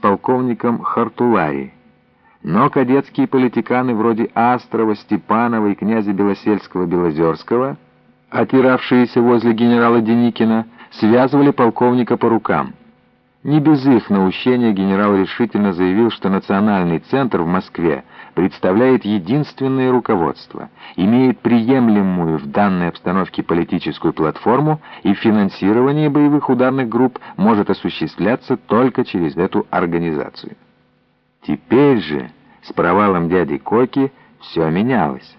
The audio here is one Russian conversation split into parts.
полковником Хартулари. Но кадетские политиканы вроде Астрова, Степанова и князя Белосельского-Белозерского, отиравшиеся возле генерала Деникина, связывали полковника по рукам. Не без их наущения генерал решительно заявил, что национальный центр в Москве представляет единственное руководство, имеет приемлемую в данной обстановке политическую платформу и финансирование боевых ударных групп может осуществляться только через эту организацию. Теперь же с провалом дяди Коки все менялось.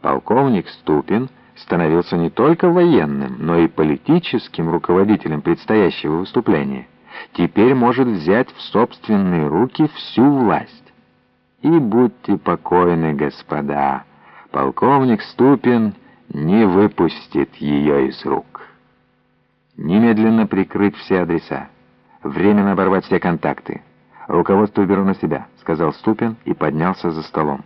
Полковник Ступин становился не только военным, но и политическим руководителем предстоящего выступления теперь может взять в собственные руки всю власть. И будьте покойны, господа, полковник Ступин не выпустит ее из рук. Немедленно прикрыть все адреса, временно оборвать все контакты. Руководство беру на себя, сказал Ступин и поднялся за столом.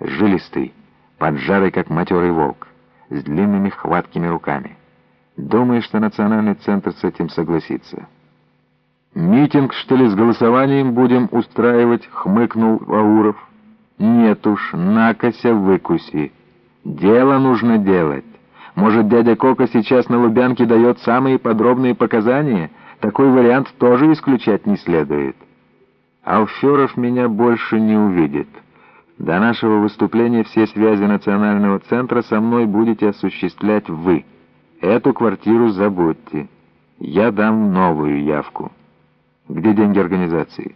Жилистый, поджарый, как матерый волк, с длинными хваткими руками. Думаю, что национальный центр с этим согласится. «Митинг, что ли, с голосованием будем устраивать?» — хмыкнул Ауров. «Нет уж, накося выкуси. Дело нужно делать. Может, дядя Кока сейчас на Лубянке дает самые подробные показания? Такой вариант тоже исключать не следует. Алферов меня больше не увидит. До нашего выступления все связи национального центра со мной будете осуществлять вы. Эту квартиру забудьте. Я дам новую явку». Где деньги организации?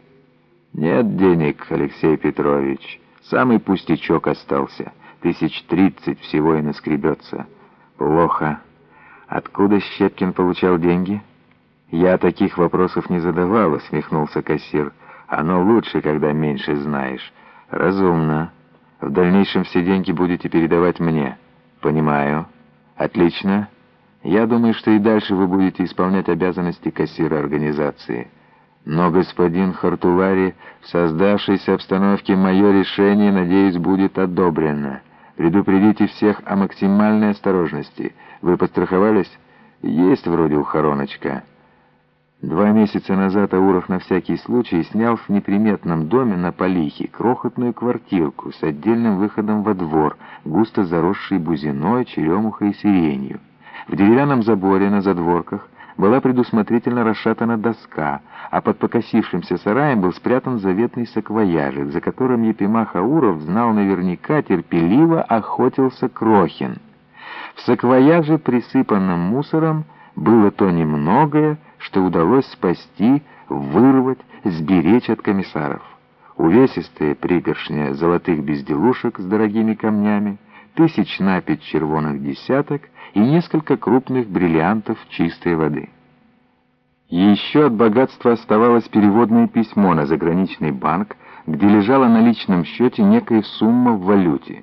Нет денег, Алексей Петрович. Самый пустячок остался. Тысяч тридцать всего и наскребется. Плохо. Откуда Щепкин получал деньги? Я таких вопросов не задавал, усмехнулся кассир. Оно лучше, когда меньше знаешь. Разумно. В дальнейшем все деньги будете передавать мне. Понимаю. Отлично. Я думаю, что и дальше вы будете исполнять обязанности кассира организации. Но, господин Хартулари, в создавшейся обстановке мое решение, надеюсь, будет одобрено. Предупредите всех о максимальной осторожности. Вы подстраховались? Есть вроде ухороночка. Два месяца назад Ауров на всякий случай снял в неприметном доме на Полихе крохотную квартирку с отдельным выходом во двор, густо заросший бузиной, черемухой и сиренью. В деревянном заборе на задворках была предусмотрительно расшатана доска, а под покосившимся сараем был спрятан заветный саквояжик, за которым Епимах Ауров знал наверняка, терпеливо охотился Крохин. В саквояже, присыпанном мусором, было то немногое, что удалось спасти, вырвать, сберечь от комиссаров. Увесистые пригоршня золотых безделушек с дорогими камнями, тысяч на пять червоных десяток и несколько крупных бриллиантов чистой воды. Еще от богатства оставалось переводное письмо на заграничный банк, где лежала на личном счете некая сумма в валюте.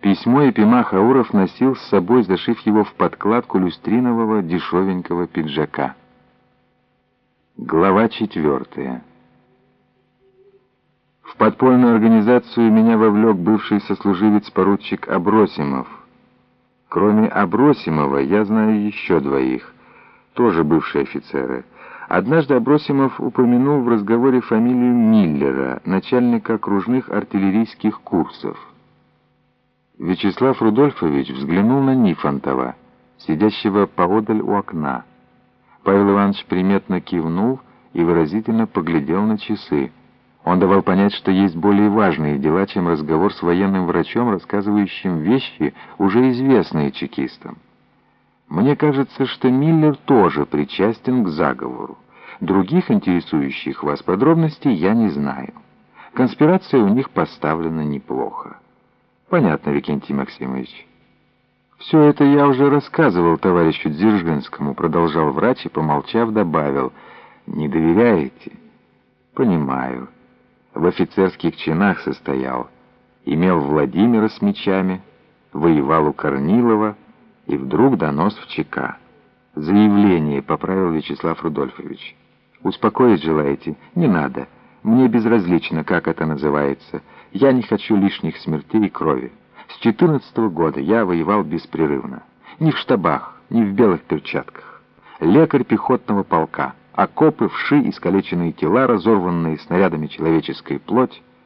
Письмо Епима Хауров носил с собой, зашив его в подкладку люстринового дешевенького пиджака. Глава четвертая. Подпольную организацию меня вовлек бывший сослуживец-поручик Абросимов. Кроме Абросимова я знаю еще двоих, тоже бывшие офицеры. Однажды Абросимов упомянул в разговоре фамилию Миллера, начальника окружных артиллерийских курсов. Вячеслав Рудольфович взглянул на Нифонтова, сидящего поодаль у окна. Павел Иванович приметно кивнул и выразительно поглядел на часы. Он давал понять, что есть более важные дела, чем разговор с военным врачом, рассказывающим вещи, уже известные чекистам. Мне кажется, что Миллер тоже причастен к заговору. Других интересующих вас подробностей я не знаю. Конспирация у них поставлена неплохо. Понятно, Викентий Максимович. Все это я уже рассказывал товарищу Дзержинскому, продолжал врач и, помолчав, добавил. Не доверяете? Понимаю в офицерских чинах состоял, имел Владимира с мечами, воевал у Корнилова и вдруг донос в ЧК. Заявление поправил Вячеслав Рудольфович. Успокоить желаете? Не надо. Мне безразлично, как это называется. Я не хочу лишних смертей и крови. С 14 -го года я воевал беспрерывно. Ни в штабах, ни в белых перчатках. Лекарь пехотного полка. Окопы, вши, искалеченные тела, разорванные снарядами человеческая плоть.